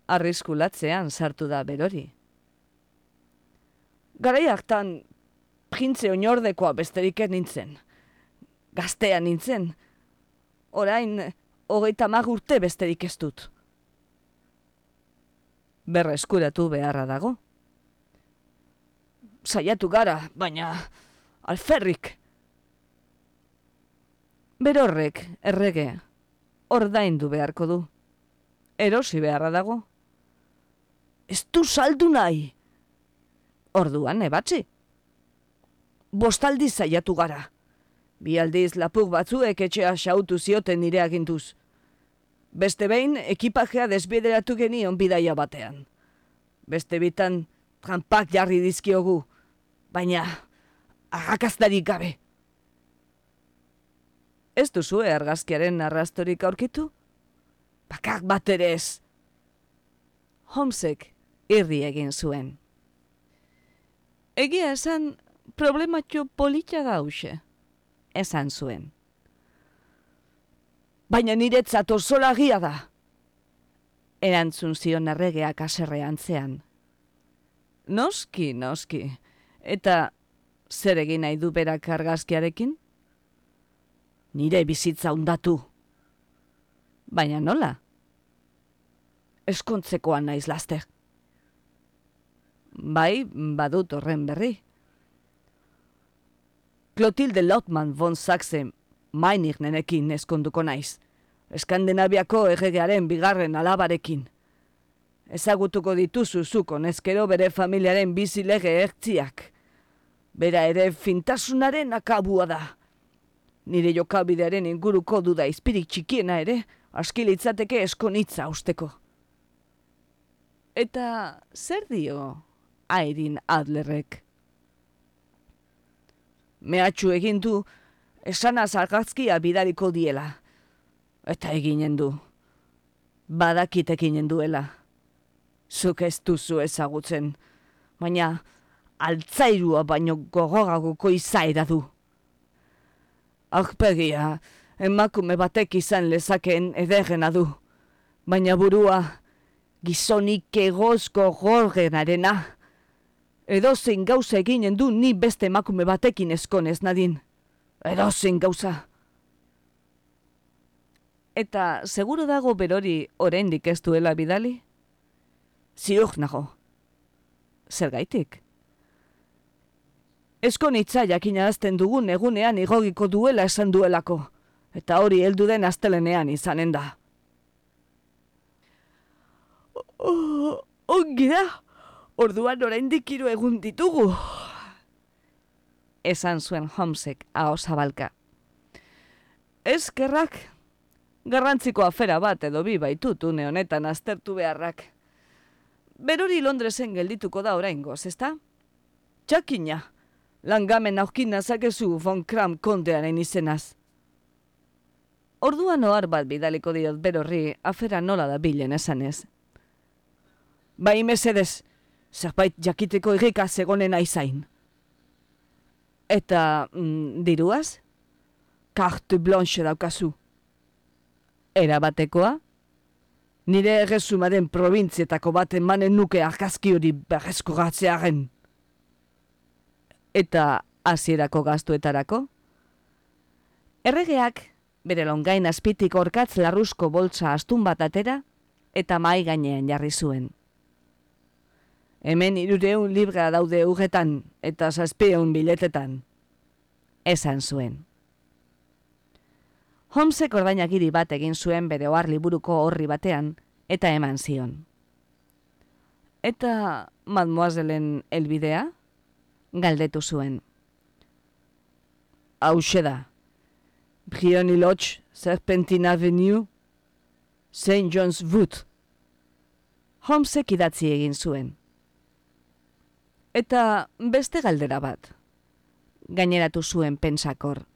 Arriskulatzean sartu da berori. Garai hartan printze oinordekoa besterik nintzen. Gaztea nintzen. Orain hogeita mag urte besterik ez dut. Berra eskuratu beharra dago. Saiatu gara, baina alferrik. Berorrek, errege, ordaindu beharko du. Erosi beharra dago. Ez du saldu nahi. Orduan, ebatzi. Bostaldi saiatu gara. Bi aldiz lapuk batzuek etxea xautu zioten nire agintuz. Beste behin, ekipajea desbideratu genion bidaia batean. Beste bitan, trampak jarri dizkiogu, baina, agakaztarik gabe. Ez duzu argazkiaren arrastorik aurkitu? Bakak bat ere ez. Homsek irri egin zuen. Egia esan, problematxo politxa da hause, esan zuen baina niretzat osola gia da. Erantzun zion erregeak aserrean zean. Noski, noski, eta zer egin nahi du berak argazkiarekin? Nire bizitza undatu. Baina nola? Eskontzekoan naiz laster. Bai, badut horren berri. Clotilde Lotman von Sachse mainik nenekin eskonduko naiz. Eskandinaviako erregearen bigarren alabarekin. Ezagutuko dituzu zuko nezkero bere familiaren bizilege ertziak. Bera ere fintasunaren akabua da. Nire jokabidearen inguruko duda izpirik txikiena ere, askilitzateke eskonitza usteko. Eta zer dio Airin Adlerrek? Mehatxu egin du, esana zarkazkia bidaliko diela. Eta eginen du. Badakit eginen duela. Zuk ez duzu ezagutzen. Baina altzairua baino gogoraguko izaira du. Aurpegia, emakume batek izan lezakeen ederrena du. Baina burua, gizonik egozko gorgenarena. Edo zein gauza eginen du ni beste emakume batekin eskonez nadin. Edo zein gauza. Eta seguro dago berori oraindik ez duela bidali? Ziur nago. Zer gaitik? Esko nitza jakina azten dugun egunean igogiko duela esan duelako. Eta hori heldu den astelenean izanen da. Ongi da, orduan oraindik hiru egun ditugu. Esan zuen Homsek hau zabalka. Eskerrak, garrantziko afera bat edo bi baitut une honetan aztertu beharrak. Berori Londresen geldituko da oraingoz, ezta? Txakina, langamen aukin nazakezu von Kram kondearen izenaz. Orduan ohar bat bidaliko diot berorri afera nola da bilen esanez. Bai mesedez, zerbait jakiteko irrika zegonen aizain. Eta mm, diruaz? Carte blanche daukazu. Era batekoa? Nire erresumaren provintzietako bat emanen nuke argazki hori berrezko. Eta hasierako gastuetarako? Erregeak, bere longain azpitik orkatz larruzko boltsa astun bat atera, eta mai gainean jarri zuen. Hemen irureun libra daude ugetan eta zazpieun biletetan. Esan zuen. Holmesek ordainagiri bat egin zuen bere ohar liburuko horri batean, eta eman zion. Eta mademoisellen elbidea? Galdetu zuen. Hau da. Brioni Lodge, Serpentine Avenue, St. John's Wood. Holmesek idatzi egin zuen. Eta beste galdera bat. Gaineratu zuen pensakor.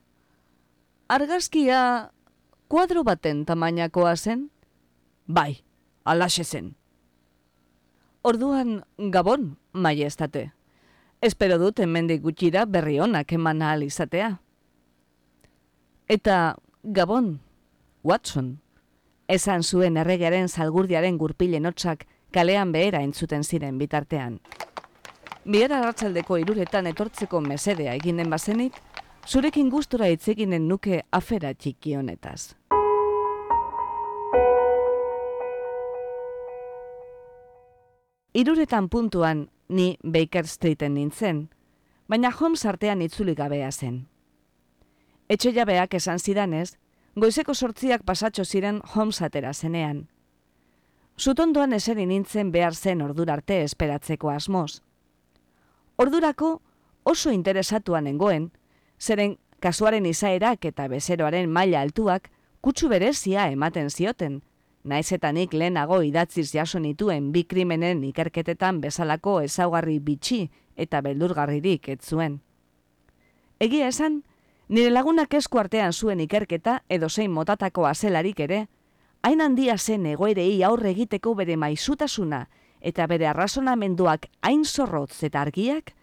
Argazkia kuadro baten tamainakoa zen? Bai, alaxe zen. Orduan gabon, maiestate. Espero dut hemendik gutxira berri onak eman ahal izatea. Eta gabon, Watson, esan zuen erregearen salgurdiaren gurpilen hotzak kalean behera entzuten ziren bitartean. Biera ratzaldeko iruretan etortzeko mesedea eginen bazenik, zurekin gustura itzeginen nuke afera txiki honetaz. Iruretan puntuan ni Baker Streeten nintzen, baina Holmes artean itzuli gabea zen. Etxe jabeak esan zidanez, goizeko sortziak pasatxo ziren Holmes atera zenean. Zutondoan eseri nintzen behar zen ordurarte esperatzeko asmoz. Ordurako oso interesatuan nengoen, zeren kasuaren izaerak eta bezeroaren maila altuak kutsu berezia ematen zioten, naiz eta nik lehenago idatziz jaso nituen bi krimenen ikerketetan bezalako ezaugarri bitxi eta beldurgarririk ez zuen. Egia esan, nire lagunak esku artean zuen ikerketa edo zein motatako azelarik ere, hain handia zen egoerei aurre egiteko bere maizutasuna eta bere arrazonamenduak hain zorrotz eta argiak,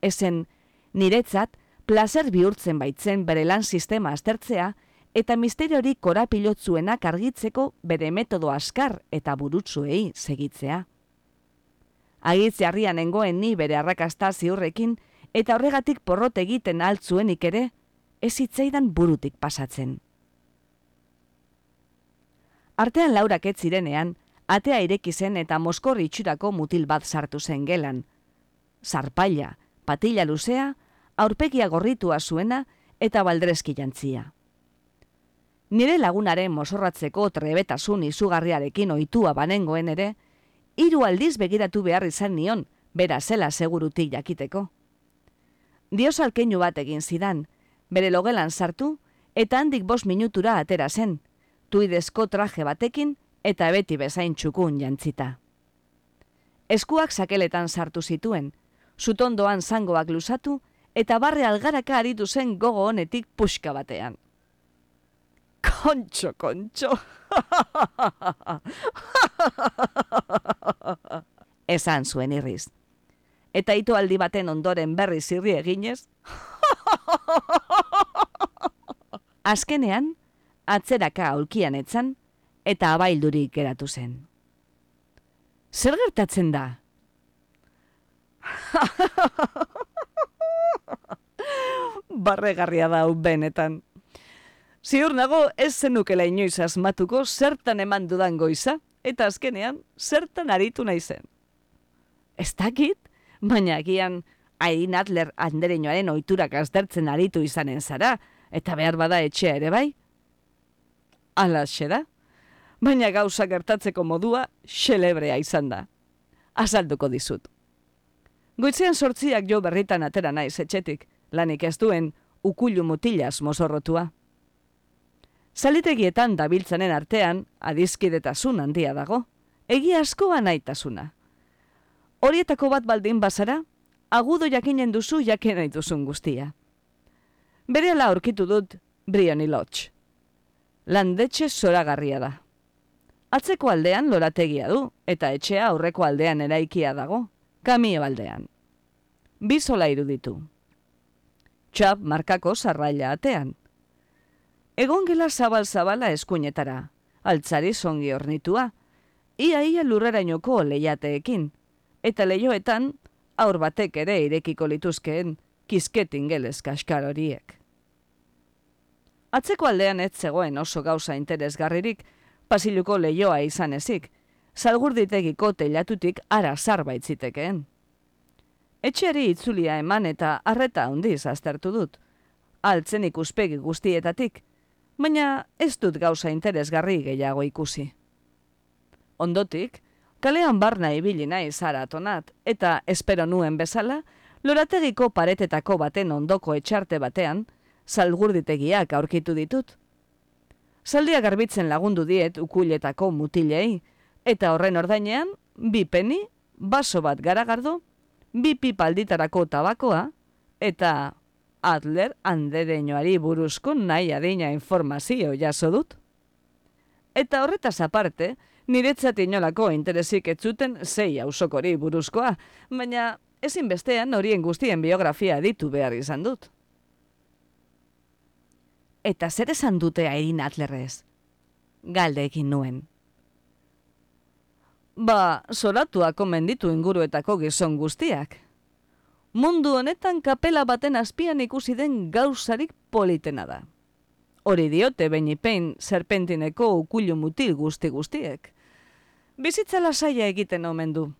ezen niretzat plazer bihurtzen baitzen bere lan sistema aztertzea, eta misteriorik korapilotzuenak argitzeko bere metodo askar eta burutzuei segitzea. Agitze harrian nengoen ni bere arrakasta ziurrekin eta horregatik porrot egiten altzuenik ere, ez hitzaidan burutik pasatzen. Artean laurak ez zirenean, atea ireki zen eta moskorri itxurako mutil bat sartu zen gelan. Zarpaila, patila luzea, aurpegia gorritua zuena eta baldrezki jantzia. Nire lagunaren mosorratzeko trebetasun izugarriarekin ohitua banengoen ere, hiru aldiz begiratu behar izan nion, bera zela segurutik jakiteko. Dios alkeinu bat egin zidan, bere logelan sartu, eta handik bost minutura atera zen, tuidezko traje batekin eta beti bezain txukun jantzita. Eskuak sakeletan sartu zituen, zutondoan zangoak lusatu, eta barre algaraka aritu zen gogo honetik puxka batean. Kontxo, kontxo. Esan zuen irriz. Eta ito aldi baten ondoren berri zirri eginez. Azkenean, atzeraka aulkian etzan, eta abaildurik geratu zen. Zer gertatzen da? Barregarria da benetan. Ziur nago ez zenukela inoiz asmatuko zertan eman dudan goiza, eta azkenean zertan aritu nahi zen. Ez dakit, baina agian Airin Adler andereñoaren oiturak aztertzen aritu izanen zara, eta behar bada etxea ere bai? Ala da, baina gauza gertatzeko modua xelebrea izan da. Azalduko dizut. Goitzean sortziak jo berritan atera naiz etxetik, lanik ez duen ukullu mutilaz mozorrotua. Salitegietan dabiltzanen artean adizkidetasun handia dago, egia askoa naitasuna. Horietako bat baldin bazara, agudo jakinen duzu jakin nahi duzun guztia. Bere ala aurkitu dut Brioni Lodge. Landetxe zoragarria da. Atzeko aldean lorategia du, eta etxea aurreko aldean eraikia dago, kamio aldean. Bizola iruditu. Txap markako zarraila atean. Egon gela zabal-zabala eskuinetara, altzari zongi ornitua, ia-ia lurrerainoko lehiateekin, eta lehioetan aur batek ere irekiko lituzkeen kisketin gelez kaskar horiek. Atzeko aldean ez zegoen oso gauza interesgarririk, pasiluko lehioa izan ezik, salgurditegiko telatutik ara zarbaitziteken. Etxeari itzulia eman eta arreta handiz aztertu dut. Altzen ikuspegi guztietatik, baina ez dut gauza interesgarri gehiago ikusi. Ondotik, kalean barna ibili nahi zara eta espero nuen bezala, lorategiko paretetako baten ondoko etxarte batean, salgurditegiak aurkitu ditut. Zaldia garbitzen lagundu diet ukuletako mutilei, eta horren ordainean, bi peni, baso bat garagardo, bi pipalditarako tabakoa, eta Adler handereñoari buruzko nahi adina informazio jaso dut. Eta horretaz aparte, niretzat inolako interesik etzuten zei hausokori buruzkoa, baina ezin bestean horien guztien biografia ditu behar izan dut. Eta zer esan dute Airin Adlerrez? Galde ekin nuen. Ba, zoratuak menditu inguruetako gizon guztiak. Mundu honetan kapela baten azpian ikusi den gauzarik politena da. Hori diote pein serpentineko ukullu mutil guzti guztiek. Bizitza lasaia egiten omen du.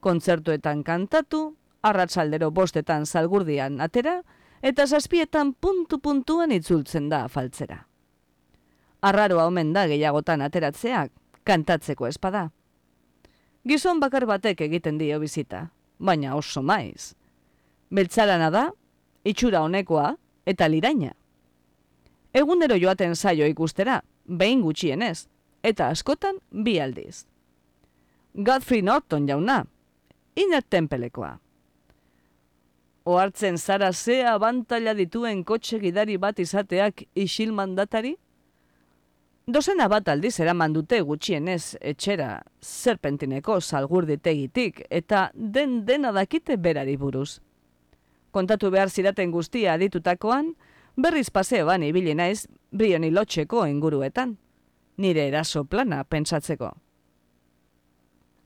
Kontzertuetan kantatu, arratsaldero bostetan salgurdian atera, eta zazpietan puntu-puntuan itzultzen da afaltzera. Arraroa omen da gehiagotan ateratzeak, kantatzeko espada. Gizon bakar batek egiten dio bizita, baina oso maiz. Beltzarana da, itxura honekoa eta liraina. Egunero joaten saio ikustera, behin gutxienez, eta askotan bi aldiz. Godfrey Norton jauna, inet tempelekoa. Oartzen zara zea bantalla dituen kotxe gidari bat izateak isil mandatari? Dozena bat aldiz eraman dute gutxienez etxera zerpentineko salgurditegitik eta den dena dakite berari buruz. Kontatu behar ziraten guztia aditutakoan, berriz paseoan ibili naiz brioni lotxeko inguruetan. Nire eraso plana pentsatzeko.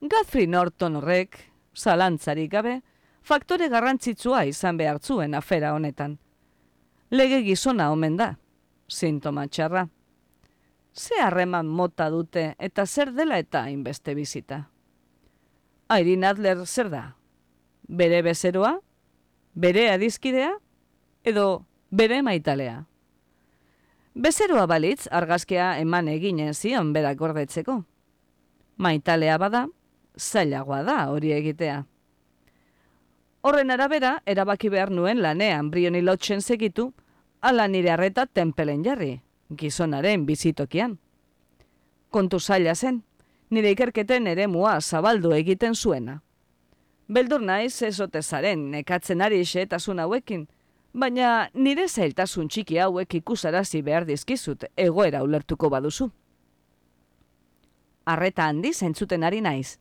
Guthrie Norton horrek, zalantzarik gabe, faktore garrantzitsua izan behar zuen afera honetan. Lege gizona omen da, sintoma txarra ze harreman mota dute eta zer dela eta hainbeste bizita. Airin Adler zer da? Bere bezeroa? Bere adizkidea? Edo bere maitalea? Bezeroa balitz argazkea eman eginen zion berak gordetzeko. Maitalea bada, zailagoa da hori egitea. Horren arabera, erabaki behar nuen lanean brioni lotzen segitu, ala nire arreta tempelen jarri, gizonaren bizitokian. Kontu zaila zen, nire ikerketen ere mua zabaldu egiten zuena. Beldur naiz ez zaren nekatzen ari xeetasun hauekin, baina nire zailtasun txiki hauek ikusarazi behar dizkizut egoera ulertuko baduzu. Arreta handi zentzuten ari naiz,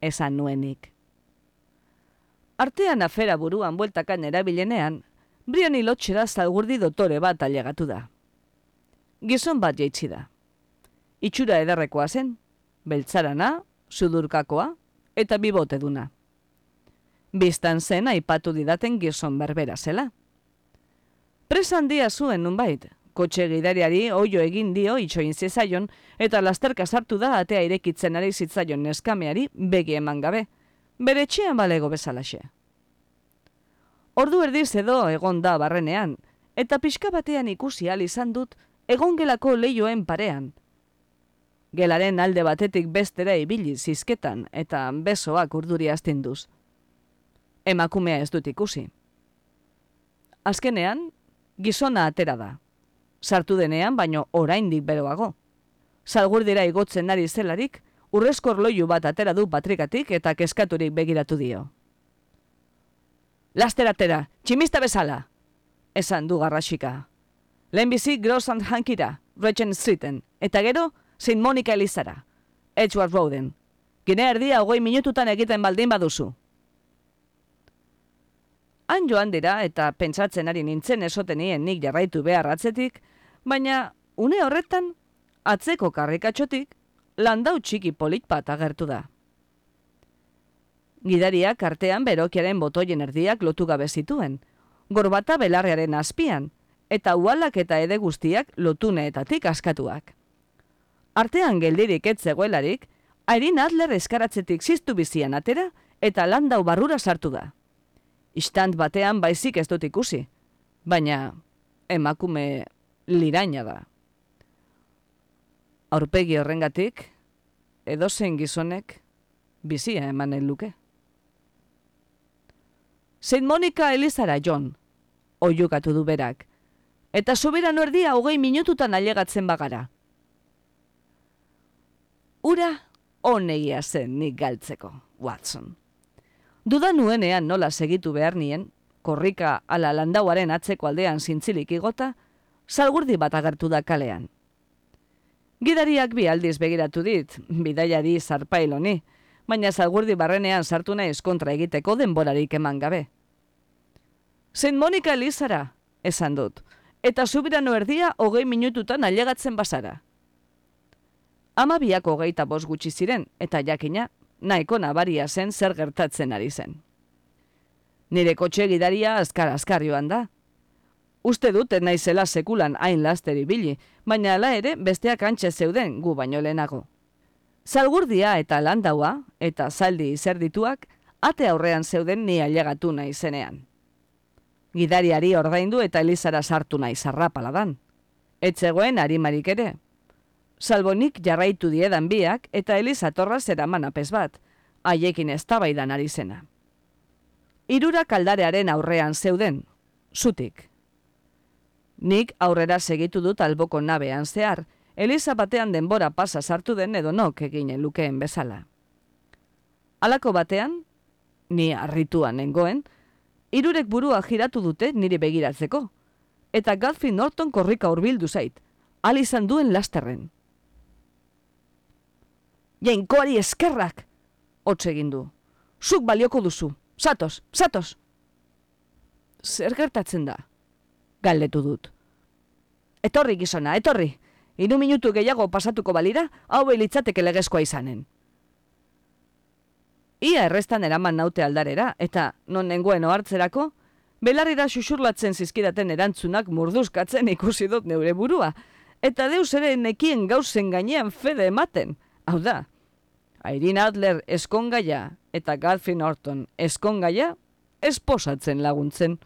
esan nuenik. Artean afera buruan bueltakan erabilenean, Brioni lotxera zalgurdi dotore bat alegatu da gizon bat jaitsi da. Itxura ederrekoa zen, beltzarana, sudurkakoa eta bibote duna. Bistan zen aipatu didaten gizon berbera zela. Presan dia zuen nunbait, kotxe gidariari oio egin dio itxoin zezaion eta lasterka sartu da atea irekitzen ari zitzaion neskameari begi eman gabe, bere txean balego bezalaxe. Ordu erdiz edo egon da barrenean, eta pixka batean ikusi izan dut egon gelako leioen parean. Gelaren alde batetik bestera ibili zizketan eta besoak urduri astinduz. Emakumea ez dut ikusi. Azkenean, gizona atera da. Sartu denean, baino oraindik beroago. Salgurdira igotzen ari zelarik, urrezkor loiu bat atera du patrikatik eta keskaturik begiratu dio. Laster atera, tximista bezala, esan du garrasika. Lehenbizi Gross and Hankira, Regent Streeten, eta gero St. Monica Elizara, Edgeworth Roaden. Gine erdia hogei minututan egiten baldin baduzu. Han joan dira eta pentsatzen ari nintzen esotenien nik jarraitu behar atzetik, baina une horretan, atzeko karrikatxotik, landau txiki polit bat agertu da. Gidariak artean berokiaren botoien erdiak lotu gabe zituen, gorbata belarrearen azpian, eta ualak eta ede guztiak lotuneetatik askatuak. Artean geldirik etzegoelarik, Airin Adler eskaratzetik ziztu bizian atera eta landau barrura sartu da. Istant batean baizik ez dut ikusi, baina emakume liraina da. aurpegi horrengatik, edozein gizonek bizia emanen luke. Saint Monica Elizara John, oiukatu du berak, eta soberano erdia hogei minututan ailegatzen bagara. Ura onegia zen nik galtzeko, Watson. Duda nuenean nola segitu behar nien, korrika ala landauaren atzeko aldean zintzilik igota, salgurdi bat agertu da kalean. Gidariak bi aldiz begiratu dit, bidaiari zarpailoni, baina salgurdi barrenean sartu nahi eskontra egiteko denborarik eman gabe. Zen Monika Elizara, esan dut, eta subirano erdia hogei minututan ailegatzen basara. Ama biak hogeita bos gutxi ziren, eta jakina, nahiko nabaria zen zer gertatzen ari zen. Nire kotxe gidaria azkar-azkar joan da. Uste dut naizela sekulan hain lasteri bili, baina ala ere besteak antxe zeuden gu baino lehenago. Zalgurdia eta landaua, eta zaldi izerdituak, ate aurrean zeuden ni ailegatu nahi zenean. Gidariari ordaindu eta Elizara sartu nahi zarrapaladan. Etzegoen harimarik ere. Salbonik jarraitu diedan biak eta Eliza torra zera manapez bat, haiekin eztabaidan ari zena. Irura kaldarearen aurrean zeuden, zutik. Nik aurrera segitu dut alboko nabean zehar, Eliza batean denbora pasa sartu den edo nok eginen lukeen bezala. Halako batean, ni harrituan nengoen, irurek burua giratu dute nire begiratzeko, eta Gadfi Norton korrika hurbildu zait, al izan duen lasterren. Jainkoari eskerrak, hotz egin du. Zuk balioko duzu, satos, satos. Zer gertatzen da? Galdetu dut. Etorri gizona, etorri, Iru minutu gehiago pasatuko balira, hau behilitzateke legezkoa izanen. Ia errestan eraman naute aldarera, eta non nengoen ohartzerako, belarrira xuxurlatzen zizkidaten erantzunak murduzkatzen ikusi dut neure burua, eta deus ere nekien gauzen gainean fede ematen. Hau da, Airin Adler eskongaia eta Garfin Orton eskongaia esposatzen laguntzen.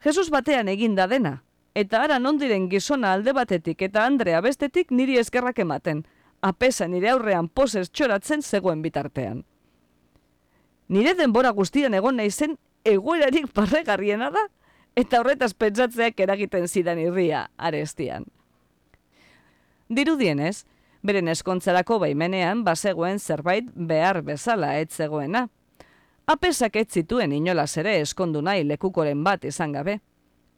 Jesus batean eginda dena, eta ara nondiren gizona alde batetik eta Andrea bestetik niri eskerrak ematen, apesa nire aurrean poses txoratzen zegoen bitartean. Nire denbora guztian egon nahi zen egoerarik parregarriena da, eta horretaz pentsatzeak eragiten zidan irria arestian. Dirudienez, beren eskontzarako baimenean bazegoen zerbait behar bezala ez zegoena. Apesak ez zituen inolaz ere eskondu nahi lekukoren bat izan gabe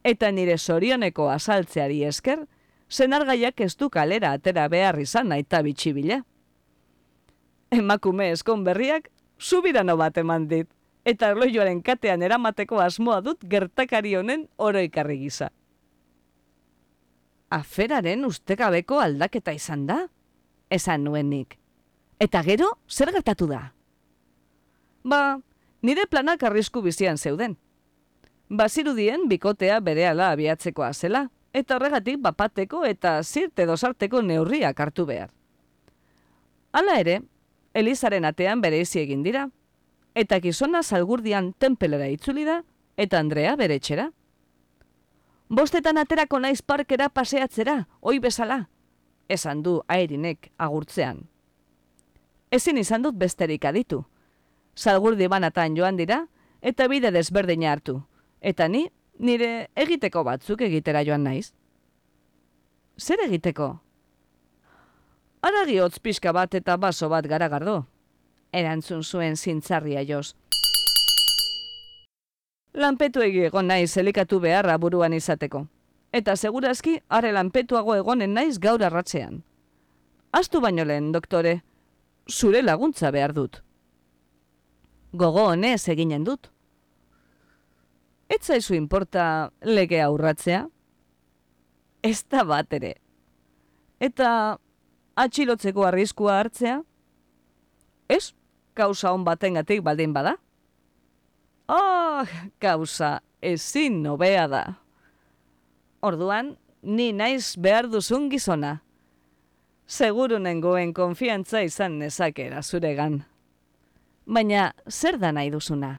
eta nire sorioneko asaltzeari esker, zenargaiak ez du kalera atera behar izan naita bitxibila. Emakume eskon berriak, subirano bat eman dit, eta erloioaren katean eramateko asmoa dut gertakari honen oroikarri gisa. Aferaren ustekabeko aldaketa izan da? Esan nuenik. Eta gero, zer gertatu da? Ba, nire planak arrisku bizian zeuden bazirudien bikotea berehala abiatzekoa zela, eta horregatik bapateko eta zirte dosarteko neurriak hartu behar. Hala ere, Elizaren atean bere izi egin dira, eta gizona salgurdian tempelera itzuli da, eta Andrea bere txera. Bostetan aterako naiz parkera paseatzera, oi bezala, esan du aerinek agurtzean. Ezin izan dut besterik aditu. Salgurdi banatan joan dira, eta bide desberdina hartu, Eta ni, nire egiteko batzuk egitera joan naiz. Zer egiteko? Aragi hotz pixka bat eta baso bat garagardo. Erantzun zuen zintzarria joz. Lanpetu egi egon naiz elikatu beharra buruan izateko. Eta segurazki, are lanpetuago egonen naiz gaur arratzean. Astu baino lehen, doktore, zure laguntza behar dut. Gogo honez eginen dut. Ez zaizu inporta lege aurratzea? Ez da bat ere. Eta atxilotzeko arriskua hartzea? Ez, kausa hon batengatik baldin bada? Oh, kausa ezin nobea da. Orduan, ni naiz behar duzun gizona. Seguru nengoen konfiantza izan nezakera zuregan. Baina, zer da nahi duzuna?